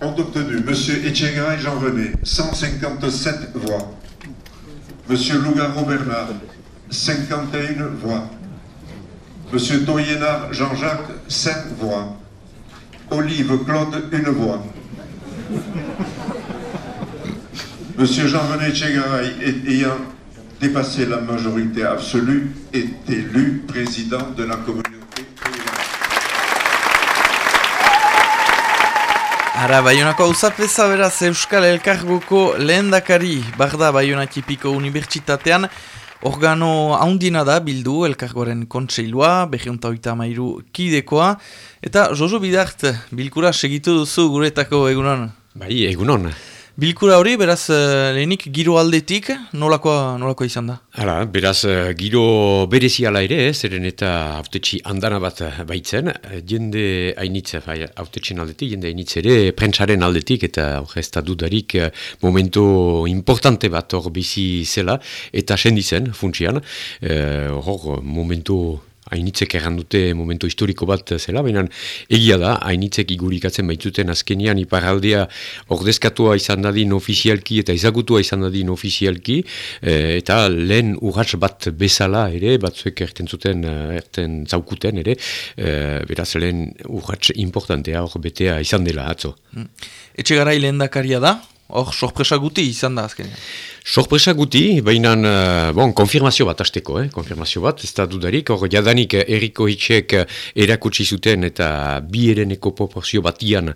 ont obtenu Monsieur Echegaray Jean-René, 157 voix. Monsieur Lougaro Bernard, 51 voix. Monsieur Toyenard Jean-Jacques, 5 voix. Olive Claude, une voix. Monsieur Jean-René Chegaray, ayant dépassé la majorité absolue, est élu président de la communauté. Ara, Baionako auzapeza beraz Euskal Elkargoko lehendakari Barda Baiona Tipiko Unibertsitatean organo haundina da bildu Elkargoren kontseilua, behiunta oita mairu kidekoa eta Jojo Bidart, bilkura segitu duzu guretako egunon? Bai, egunon. Bilkura hori, beraz, uh, lehenik giro aldetik, nolakoa, nolakoa izan da? Hala, beraz, uh, giro bereziala ere, zeren eta autetxi andana bat baitzen, jende hainitza, bai, autetxen aldetik, jende hainitza ere, prentsaren aldetik, eta hori ez da dudarik momento importante bat hor bizi zela, eta sendizen, funtsian, hor momentu hainitzek errandute momentu historiko bat zela, baina egia da, hainitzek igurikatzen baitzuten azkenian iparaldea ordezkatua izan dadin ofizialki eta izagutua izan dadin ofizialki, e, eta lehen urratz bat bezala ere, batzuek erten zuten, eh, erten zaukuten ere, e, beraz lehen urratz importantea hor betea izan dela atzo. Hmm. Etxe gara lehen dakaria da? Hor, sorpresa guti izan da azkenean. Sorpresa guti, baina, uh, bon, konfirmazio bat azteko, eh? konfirmazio bat, ez da dudarik, hor, jadanik eriko hitxek erakutsi zuten eta bi ereneko proporzio batian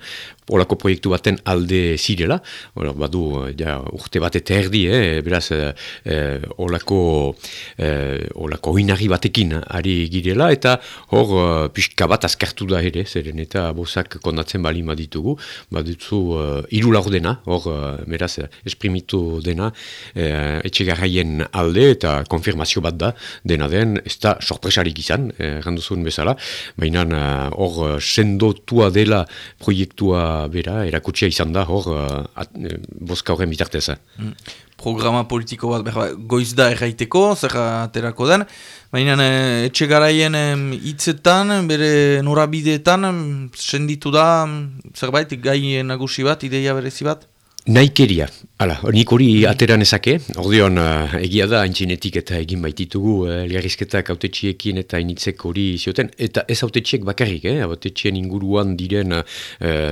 olako proiektu baten alde zirela, Hora, badu, ja, urte bat eta erdi, eh? beraz, eh, olako, eh, olako inari batekin ari girela, eta hor, pixka bat azkartu da ere, zeren eta bozak kondatzen bali ditugu, badutzu uh, irulaur dena, hor, beraz, esprimitu dena, eh, etxegarraien alde eta konfirmazio bat da dena den, ez da sorpresarik izan, eh, bezala, baina eh, hor sendotua dela proiektua bera, erakutsia izan da hor boska horren bitartez. Mm. Programa politiko bat berba, goiz da erraiteko, zer aterako den, baina e, etxe garaien hitzetan, bere norabideetan, senditu da, zerbait, gai nagusi bat, ideia berezi bat? Naikeria, hala, nik hori ateran ezake, ordeon uh, egia da haintzinetik eta egin baititugu uh, eh, liarrizketak autetxiekin eta initzek hori zioten, eta ez autetxiek bakarrik, eh, autetxien inguruan diren uh,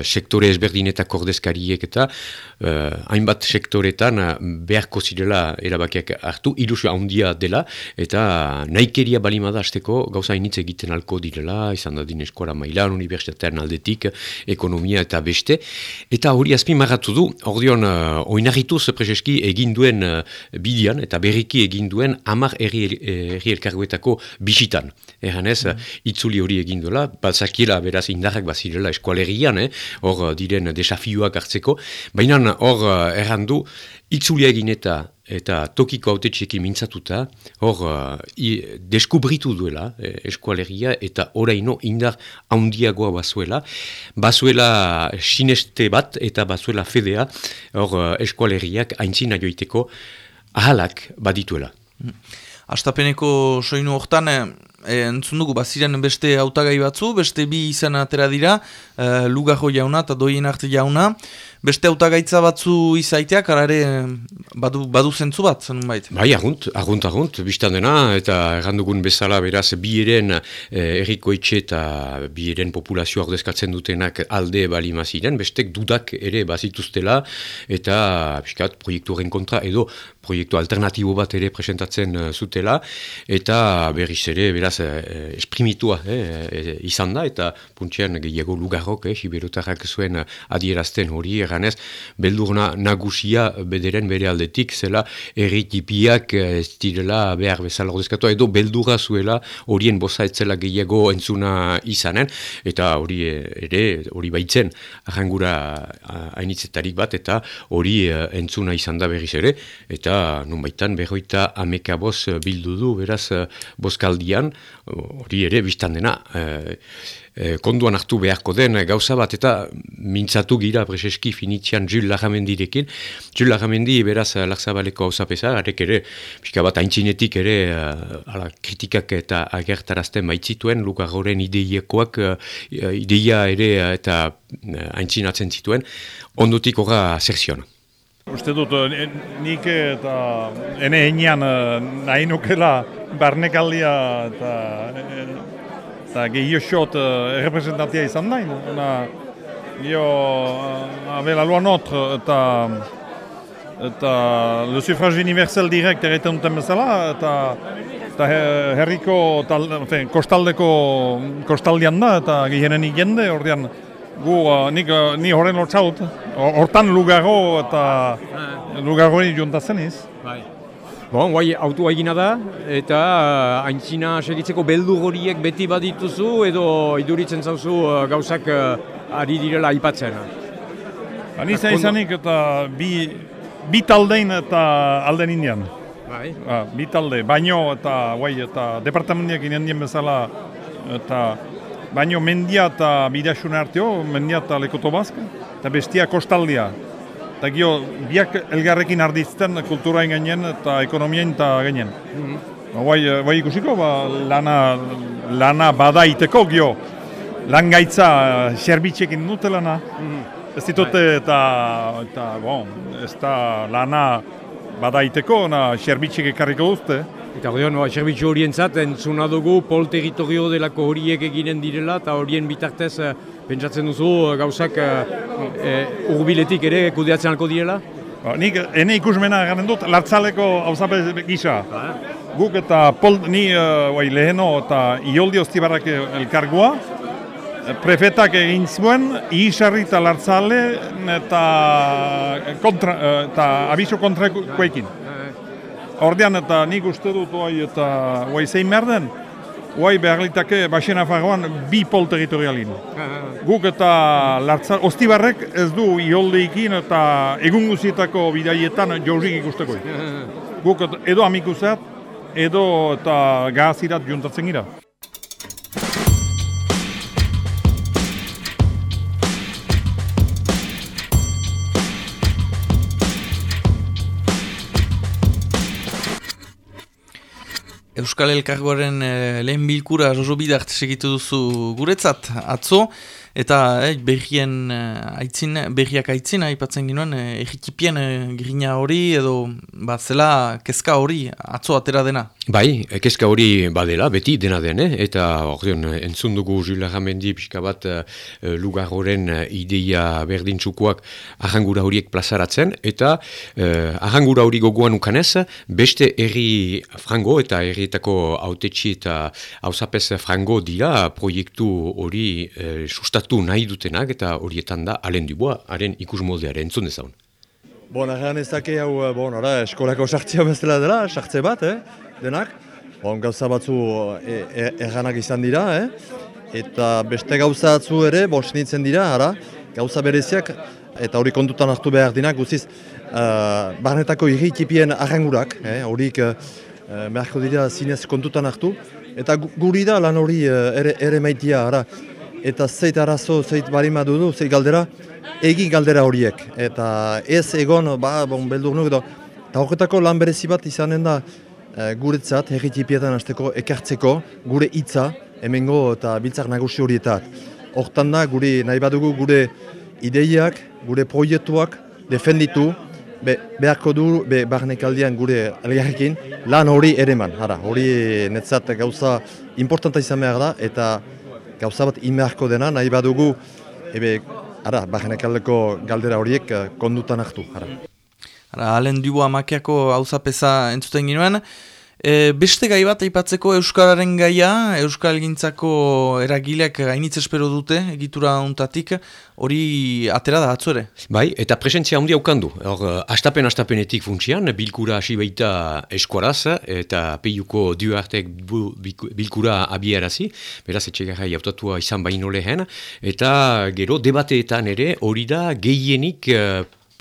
sektore ezberdinetak ordezkariek eta uh, hainbat sektoretan uh, beharko zirela erabakiak hartu, ilusio handia dela, eta naikeria balimada azteko gauza initz egiten alko direla, izan da din eskola mailan, universitatean aldetik, ekonomia eta beste, eta hori azpi marratu du, ordeon, uh, oinarrituz prezeski egin duen uh, bidian eta berriki egin duen amar erri, erri elkarguetako bisitan. Erran ez, mm. itzuli hori egin duela, balzakiela beraz indarrak bazirela eskualerian, eh, hor diren desafioak hartzeko, baina hor uh, errandu, itzulia egin eta eta tokiko autetxekin mintzatuta, hor uh, deskubritu duela eh, eskualeria eta oraino indar handiagoa bazuela. Bazuela sineste bat eta bazuela fedea hor uh, eskualeriak aintzina joiteko ahalak badituela. Astapeneko soinu hortan, e, entzun dugu, baziren beste hautagai batzu, beste bi izan atera dira, e, Lugajo jauna eta Doien arte jauna, beste hautagaitza batzu izaiteak, arare badu, badu zentzu bat, zen bait? Bai, agunt, agunt, agunt, biztan dena, eta errandugun bezala beraz, bi eren eh, errikoitxe eta bi eren populazio ordezkatzen dutenak alde bali maziren, bestek dudak ere bazituztela, eta piskat, proiektu kontra, edo proiektu alternatibo bat ere presentatzen uh, zutela, eta berriz ere, beraz, uh, esprimitua eh, izan da, eta puntsian gehiago lugarrok, eh, hiberotarrak zuen adierazten hori, eganez, beldurna nagusia bederen bere aldetik, zela erritipiak eh, ez direla behar bezala ordezkatu, edo beldura zuela horien boza etzela gehiago entzuna izanen, eta hori eh, ere, hori baitzen, arrangura hainitzetarik bat, eta hori eh, entzuna izan da berriz ere, eta nun baitan berroita ameka boz bildu du, beraz, bozkaldian, hori ere biztan dena. E, e, konduan hartu beharko den gauza bat eta mintzatu gira preseski finitzean Jules Lajamendirekin. Jules Lajamendi beraz lakzabaleko gauza pesa, arek ere, pixka bat haintzinetik ere ala, kritikak eta agertarazten maitzituen, lukagoren ideiekoak, ideia ere eta haintzinatzen zituen, ondotik horra zerzion. Uste dut, nik eta ene enean nahi nukela barnekaldia eta eta gehio xot errepresentantia izan nahi. Ona, jo, abela lua notre eta eta le suffrage universel direct erretan duten bezala eta eta herriko tal, kostaldeko kostaldian da eta gehienen jende ordean gu uh, nik, uh, ni horren lortzaut, hortan lugarro eta lugarro ni juntatzen iz. Bai. Bon, guai, autua egina da, eta uh, aintzina segitzeko beldu horiek beti badituzu, edo iduritzen zauzu uh, gauzak uh, ari direla aipatzen. Ani zain izanik eta bi, bi taldein eta alden indian. Bai. Ba, bi talde, baino eta, guai, eta departamentiak indien bezala, eta baino mendia eta bidasuna arteo, mendia eta lekoto bazka, eta bestia kostaldia. Eta gio, biak elgarrekin ardizten kultura ginen eta ekonomien eta ginen. Mm -hmm. Bai, bai ikusiko, ba, lana, lana bada iteko gio, lan gaitza serbitxekin dute lana. Mm Ez ditute bai. eta, eta bon, ez da lana bada iteko, na serbitxek ekarriko duzte. Eta hori no, serbitzu horien zaten, zuna dugu pol delako horiek eginen direla, eta horien bitartez eh, pentsatzen duzu eh, gauzak uh, urbiletik ere kudeatzen alko direla? Ba, nik ene ikusmena garen dut, lartzaleko hauzape gisa. Ba, Guk eta pol, ni uh, leheno eta ioldi hostibarrak elkargua, prefetak egin zuen, ihisarri eta lartzale eta, kontra, eta abiso kontrakoekin. Ordean eta nik uste dut oai eta oai zein merden, oai behar litake Baxena Farroan bi pol territorialin. Guk eta lartzar, ostibarrek ez du ioldeekin eta egun guzietako bidaietan jauzik ikusteko. Guk edo amikuzat, edo eta gazirat juntatzen gira. Euskal Elkargoaren e, lehen bilkura Jojo Bidart segitu duzu guretzat. Atzo, eta eh, berrien eh, aitzin, berriak aitzin, aipatzen ginoen, eh, egitipien eh, grina hori edo bat zela kezka hori atzo atera dena. Bai, kezka hori badela, beti dena den, eh? eta ordeon, entzun dugu Jula Ramendi pixka bat uh, lugarroren ideia berdintzukoak ahangura horiek plazaratzen, eta uh, ahangura hori gogoan ukanez, beste herri frango eta herrietako autetxi eta hausapez frango dira proiektu hori uh, sustatu nahi dutenak, eta horietan da alen duboa, haren ikus moldearen entzun dezaun. Bon, arrean ez dake hau, bon, ara, eskolako sartzea bezala dela, sartze bat, eh? denak. Bon, gauza batzu e, erranak izan dira, eh? eta beste gauza batzu ere, bon, sinitzen dira, ara, gauza bereziak, eta hori kontutan hartu behar dinak, guziz, uh, barnetako irritipien arrangurak, eh? horik uh, beharko dira zinez kontutan hartu, eta guri da lan hori uh, ere, ere maitia, ara, eta zeit arazo, zeit barima dudu, zeit galdera, egin galdera horiek, eta ez egon, ba, bon, beldur nuk, eta horretako lan berezi bat izanen da, e, guretzat, herritipietan hasteko ekartzeko, gure hitza hemengo eta biltzak nagusi horietat. Hortan da, gure, nahi badugu gure ideiak, gure proiektuak defenditu, be, beharko du, be, barnekaldian gure elgarrekin, lan hori ere man, hara, hori netzat gauza importanta izan behar da, eta gauza bat inmeharko dena, nahi badugu, ebe, ara, barnekaldeko galdera horiek eh, kondutan hartu, hara. Ara, alen dugu amakiako hauzapeza entzuten ginoen. E, beste gai bat aipatzeko Euskararen gaia, Euskal Gintzako eragileak gainitz espero dute, egitura ontatik, hori atera da atzu ere? Bai, eta presentzia handia aukandu. Hor, astapen-astapenetik funtsian, bilkura hasi baita eskuaraz, eta peiuko du artek bilkura abiarazi, beraz etxegarra jautatua izan baino lehen, eta gero debateetan ere hori da gehienik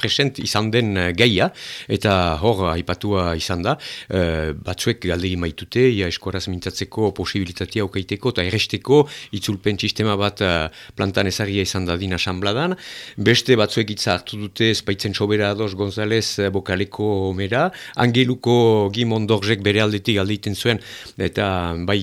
present izan den uh, gaia, eta hor aipatua izan da, uh, batzuek galdegi maitute, ja eskoraz mintzatzeko posibilitatea okaiteko eta erresteko itzulpen sistema bat uh, plantan ezagia izan dadin asambladan, beste batzuek itza hartu dute espaitzen sobera ados González bokaleko mera, angeluko gimondorzek bere aldetik aldeiten zuen, eta bai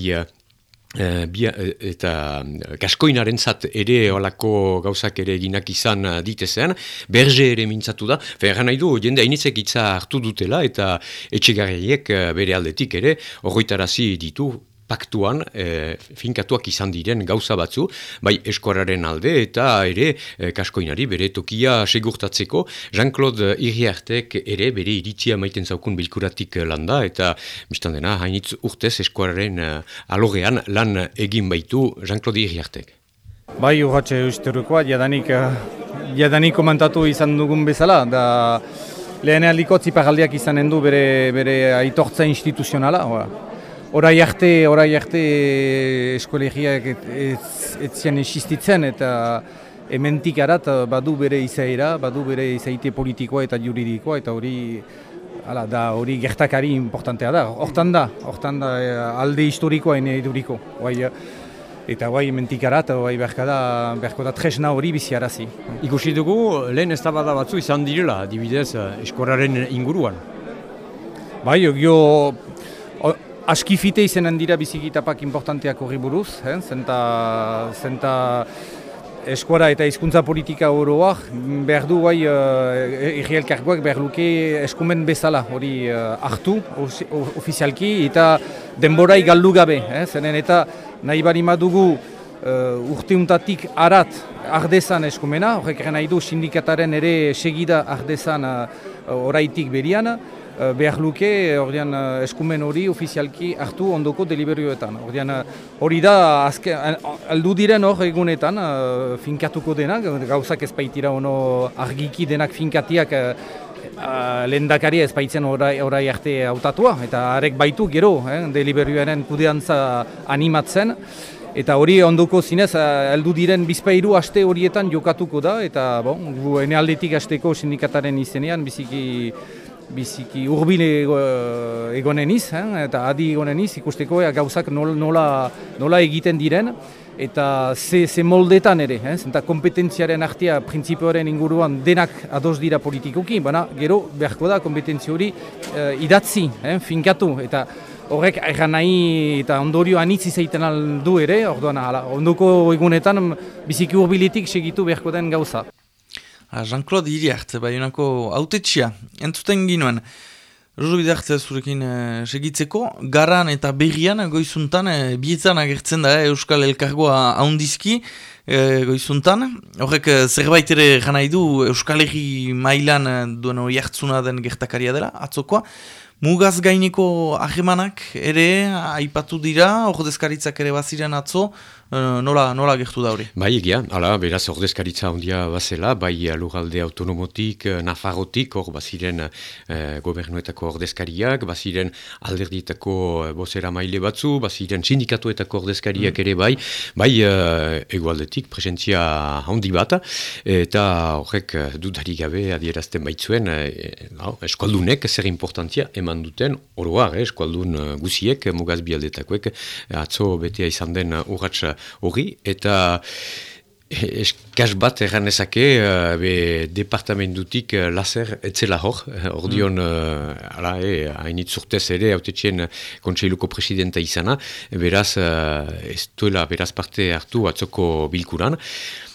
E, bia, eh, eta gaskoinaren zat ere olako gauzak ere eginak izan ditezen, berge ere mintzatu da, ferra nahi du, jende hainitzek itza hartu dutela eta etxegarriek bere aldetik ere, horretarazi ditu, paktuan e, finkatuak izan diren gauza batzu, bai eskoraren alde eta ere e, kaskoinari bere tokia segurtatzeko, Jean-Claude Iriartek ere bere iritzia maiten zaukun bilkuratik landa eta biztan dena hainitz urtez eskoraren e, alogean lan egin baitu Jean-Claude Iriartek. Bai, urratxe historikoa, jadanik, jadanik komantatu izan dugun bezala, da lehen aldiko zipagaldiak izanen du bere, bere aitortza instituzionala. Horai arte, orai arte eskolegiak ez zian existitzen eta hementik arat badu bere izaera, badu bere izaite politikoa eta juridikoa eta hori Hala, da hori gertakari importantea da, hortan da, hortan da eh, alde historikoa ene eduriko. Bai, eh, eta bai mentikarat, bai berko da, berko da tresna hori biziarazi. Ikusi dugu, lehen ez da batzu izan direla, dibidez, eh, eskoraren inguruan. Bai, jo, askifite izanen dira bizikitapak importanteak horri buruz, eh? zenta, zenta eskuara eta hizkuntza politika oroak behar du bai uh, behar luke eskumen bezala hori uh, hartu ofizialki eta denborai galdu gabe, eh? zenen eta nahi bari madugu uh, urteuntatik arat ardezan eskumena, horrek nahi du sindikataren ere segida ardezan uh, oraitik beriana, Eh, behar luke ordean, eh, eskumen hori ofizialki hartu ondoko deliberioetan. Ordean, eh, hori da azke, aldu diren hor egunetan finkatuko denak, gauzak ez baitira ono argiki denak finkatiak uh, lendakaria ez baitzen orai, orai arte hautatua eta arek baitu gero eh, deliberioaren kudeantza animatzen. Eta hori ondoko zinez, heldu diren bizpairu aste horietan jokatuko da, eta bon, gu enealdetik asteko sindikataren izenean biziki biziki urbile egonen iz, eh? eta adi egonen iz, ikusteko ea, gauzak nola, nola egiten diren, eta ze, ze moldetan ere, eh? zenta kompetentziaren artea printzipioaren inguruan denak ados dira politikoki, baina gero beharko da kompetentzio hori uh, idatzi, eh? finkatu, eta horrek erran nahi eta ondorio anitz izaiten aldu ere, orduan, ondoko egunetan biziki urbiletik segitu beharko den gauza. Ah, Jean-Claude Iriart, baionako autetxia, entzuten ginuen. Ruru bidartzea zurekin eh, segitzeko, garan eta berrian goizuntan, eh, bietzan agertzen da eh, Euskal Elkargoa haundizki eh, goizuntan. Horrek zerbait ere gana du Euskal Herri mailan duen hori hartzuna den gertakaria dela, atzokoa. Mugaz gaineko ahemanak ere aipatu dira, ordezkaritzak ere baziren atzo, nola, nola gertu da hori? Bai egia, ala, beraz ordezkaritza ondia bazela, bai lugalde autonomotik, eh, nafarotik, hor baziren uh, gobernuetako ordezkariak, baziren alderdietako uh, bozera maile batzu, baziren sindikatuetako ordezkariak mm. ere bai, bai uh, egualdetik presentzia handi bat, eta horrek dudari gabe adierazten baitzuen, uh, eskoldunek zer importantzia, eman duten, oroar, eh, eskualdun guziek, mugaz bialdetakoek, atzo betea izan den uh, urratx hori, eta eh, eskaz bat erranezake, uh, be departamentutik uh, laser etzela hor, hor dion, mm. ala, eh, hainit zurtez ere, haute txien kontseiluko presidenta izana, beraz, uh, ez duela beraz parte hartu atzoko bilkuran,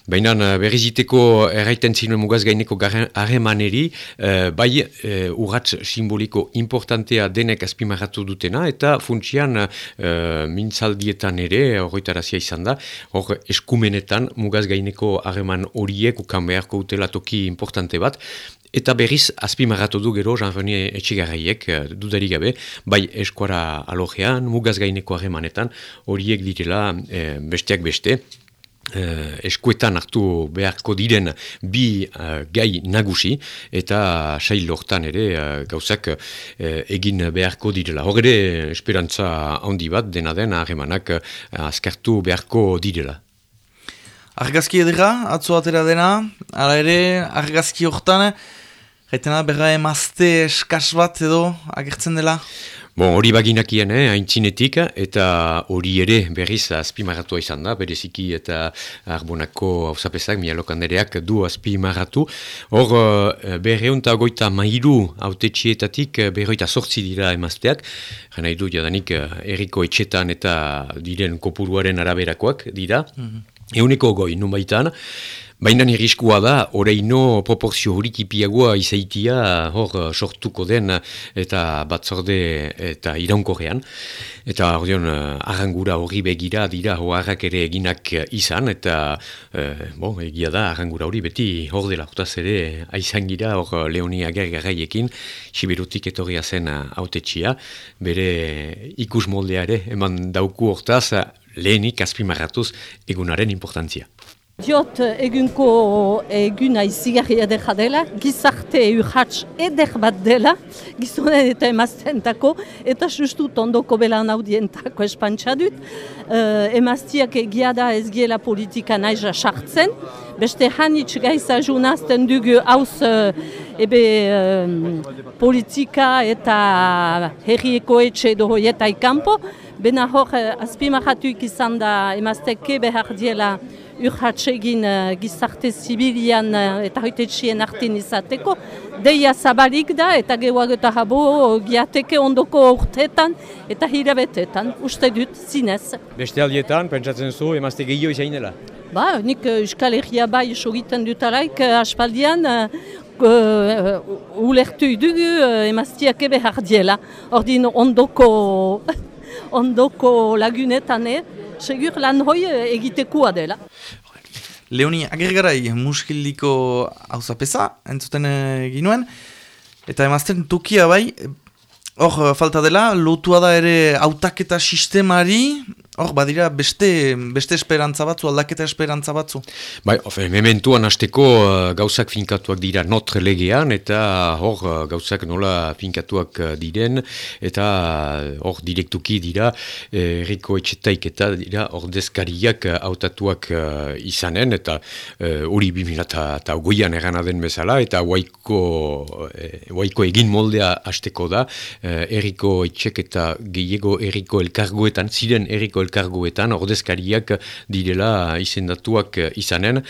Baina eh, berriziteko erraiten zinuen mugaz gaineko harremaneri, uh, bai uh, urratz simboliko importantea denek azpimarratu dutena, eta funtsian uh, mintzaldietan ere, horretarazia izan da, hor eskumenetan mugaz gaineko harreman horiek ukan beharko utela toki importante bat, Eta berriz, azpimarratu du gero, Jean-René Etxigarraiek, dudari gabe, bai eskuara alogean, mugaz gaineko harremanetan, horiek direla besteak beste, Uh, eskuetan hartu beharko diren bi uh, gai nagusi eta sail lortan ere uh, gauzak uh, egin beharko direla. Horre esperantza handi bat dena den harremanak uh, azkartu beharko direla. Argazki edera, atzo atera dena, ala ere argazki hortan Gaitena berra emazte eskas bat edo agertzen dela? Bon, hori baginakien, eh, haintzinetik, eta hori ere berriz azpimarratua izan da, bereziki eta arbonako hausapesak, mialokandereak du azpimarratu. Hor, eh, berreunta goita mairu autetxietatik, eh, berroita sortzi dira emazteak, jena idu jadanik eh, erriko etxetan eta diren kopuruaren araberakoak dira. Mm -hmm. Euneko goi, nun baitan, Baina irriskua da, oreino proporzio horik ipiagoa izaitia hor sortuko den eta batzorde eta iraunkorrean. Eta hor dion, arrangura hori begira dira hoarrak ere eginak izan eta eh, bon, egia da, arrangura hori beti hor dela. Hortaz ere, aizan gira hor Leoni Ager siberutik etorria zen autetxia, bere ikus moldeare eman dauku hortaz lehenik azpimarratuz egunaren importantzia. Diot egunko eguna izigarria edera dela, gizarte urratx eder bat dela, gizonen eta emaztentako, eta sustu tondoko belan audientako espantxa dut. Uh, emaztiak egia da ez giela politika nahiza sartzen, beste hanitz gaiza junazten dugu hauz uh, ebe politika eta herrieko etxe edo hoietai ikampo, bena hor uh, azpimahatuik izan da emazteke behar diela urratxegin uh, gizarte zibilian uh, eta hoitetxien artin izateko, deia zabalik da eta gehuag eta habo giateke ondoko urtetan eta hirabetetan, uste dut zinez. Beste aldietan, pentsatzen zu, emazte gehiago izain dela? Ba, nik uh, Euskal Herria bai esogiten dutaraik uh, aspaldian, uh, ulertu dugu uh, emaztiak ebe hardiela. Ordin ondoko, ondoko lagunetan, eh? Segur lan hoi egitekoa dela. Leoni, agergarai muskildiko hauzapesa, entzuten eh, ginuen, eta emazten tokia bai, hor falta dela, lotua da ere autaketa sistemari, Hor, badira, beste, beste esperantza batzu, aldaketa esperantza batzu? Bai, ofe, mementuan hasteko uh, gauzak finkatuak dira notre legean, eta hor, uh, gauzak nola finkatuak uh, diren, eta hor, direktuki dira, erriko etxetaik eta dira, hor deskariak hautatuak izanen, eta hori uh, bimilata eta goian erana den bezala, eta waiko, waiko egin moldea hasteko da, uh, erriko etxek eta gehiago erriko elkargoetan, ziren erriko elkargoetan ordezkariak direla izendatuak izanen,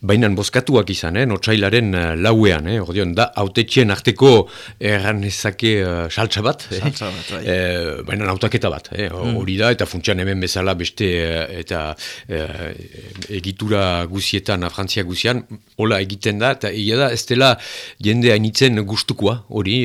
baina bozkatuak izanen, otsailaren eh, lauean, eh, ordeon, da, autetxien arteko erran ezake uh, saltsa bat, eh, bai. eh, baina autaketa bat, eh, mm. hori da, eta funtsian hemen bezala beste eta egitura guzietan, frantzia guzian, hola egiten da, eta ia da, ez dela jende hainitzen gustukoa, hori,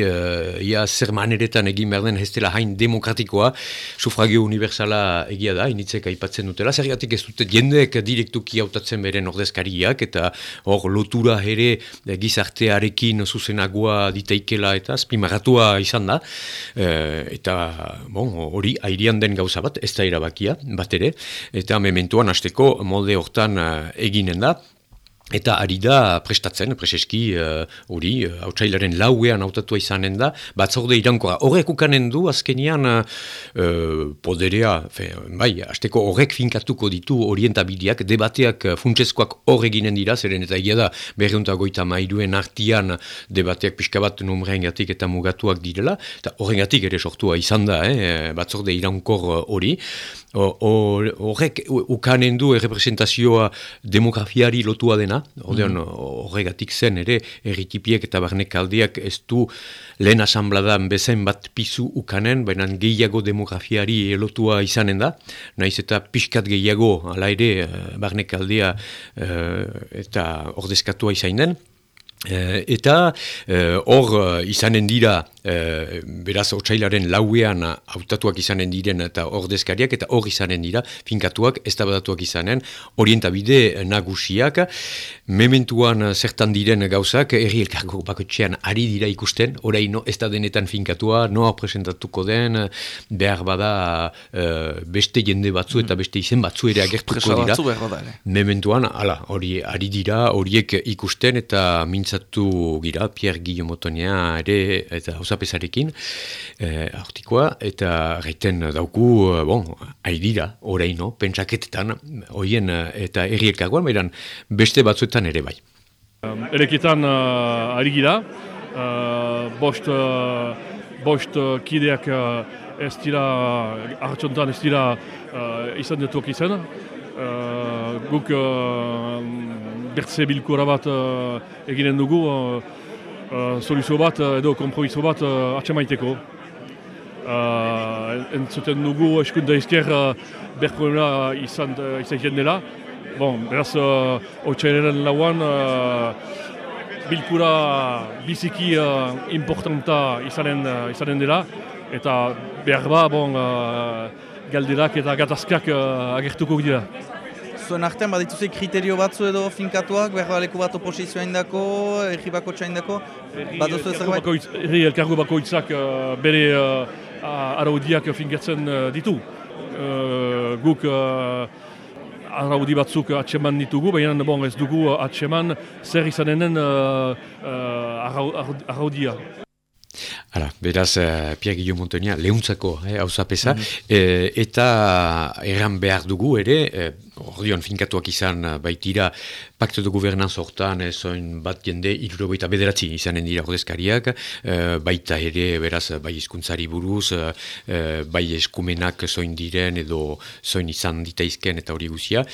ia zer maneretan egin behar den, ez dela hain demokratikoa, sufragio universala egin egia da, initzek aipatzen dutela, zergatik ez dute jendeek direktuki hautatzen beren ordezkariak, eta hor lotura ere gizartearekin zuzenagoa diteikela eta spimaratua izan da, e, eta bon, hori airian den gauza bat, ez da erabakia, bat ere, eta mementuan hasteko molde hortan eh, eginen da, Eta ari da prestatzen, preseski, eh, hori, uh, uh, hautsailaren lauean hautatua izanen da, batzorde irankoa. Horrek ukanen du, azkenian, uh, poderea, fe, bai, azteko horrek finkatuko ditu orientabideak, debateak funtsezkoak horre ginen dira, zeren eta egia da, berriunta goita mairuen artian debateak pixka bat numrean gatik eta mugatuak direla, eta horren gatik ere sortua izan da, eh, batzorde irankor hori. Horrek ukanen du errepresentazioa demografiari lotua dena, Odean, mm. horregatik zen ere, erritipiek eta barnek aldiak ez du lehen asambladan bezen bat pizu ukanen, baina gehiago demografiari elotua izanen da. Naiz eta pixkat gehiago, ala ere, eh, barnek aldia uh, eta ordezkatua izanen. Uh, eta hor izanen dira e, beraz otsailaren lauean hautatuak izanen diren eta ordezkariak eta hor izanen dira finkatuak, eztabadatuak izanen orientabide nagusiak. Mementuan zertan diren gauzak erri elkargo bakotxean ari dira ikusten oraino ez da denetan finkatua noa presentatuko den behar bada e, beste jende batzu eta beste izen batzu ere agertuko dira. Mementuan, ala, hori ari dira horiek ikusten eta mintzatu gira, Pierre Guillaume ere eta gauzapesarekin, eh, artikoa, eta gaiten dauku, eh, bon, haidira, oraino, pentsaketetan, hoien eh, eta erriekagoan, beran beste batzuetan ere bai. Ereketan uh, ari gira, bost, uh, bost kideak uh, ez dira, hartxontan ez dira uh, izan detuak izan. Uh, guk uh, bertze bilkura bat uh, eginen dugu, uh, uh, soluzio bat edo kompromiso bat uh, atxamaiteko. Uh, entzuten dugu eskunda izker uh, berproena izan, uh, izan jendela. Bon, beraz, uh, otxainaren lauan, uh, bilkura biziki uh, importanta izanen, uh, izanen dela, eta behar ba, bon, uh, galderak eta gatazkak uh, agertuko dira. Zuen artean badituzei kriterio batzu edo finkatuak, behar bat oposizioa indako, erri bako txaindako, baduzu ez Erri elkargo bakoitzak uh, bere uh, araudiak finkatzen uh, ditu. Uh, guk uh, araudi batzuk atseman ditugu, baina bon, ez dugu atseman zer izanenen uh, uh, araudia. Hala, beraz, uh, Pierre Guillaume Montagna lehuntzako eh, hau zapesa, mm -hmm. eta erran behar dugu ere, eh, ordion finkatuak izan baitira pakto de guvernanz hortan, eh, zoin bat jende iruro baita bederatzi izanen dira ordezkariak, eh, baita ere, beraz, bai izkuntzari buruz, eh, bai eskumenak zoin diren edo zoin izan ditaizken eta hori guzia.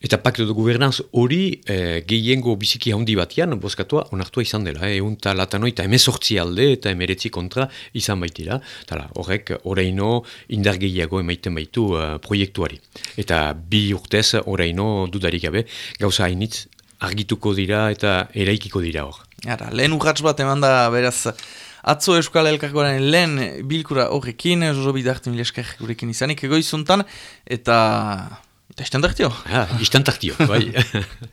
Eta pakto de guvernanz hori eh, gehiengo biziki handi batian, boskatua, onartua izan dela, eh, egun eta emezortzi alde eta emeretzi kontra izan baitira. Tala, horrek, oraino indar gehiago emaiten baitu uh, proiektuari. Eta bi urtez, oraino dudarik gabe, gauza hainitz argituko dira eta eraikiko dira hor. Ara, lehen urratz bat eman da, beraz, atzo Euskal Elkargoaren lehen bilkura horrekin, Jojo Bidarte mileskar gurekin izanik egoizuntan, eta... Eta istantartio. Ja, istantartio, bai.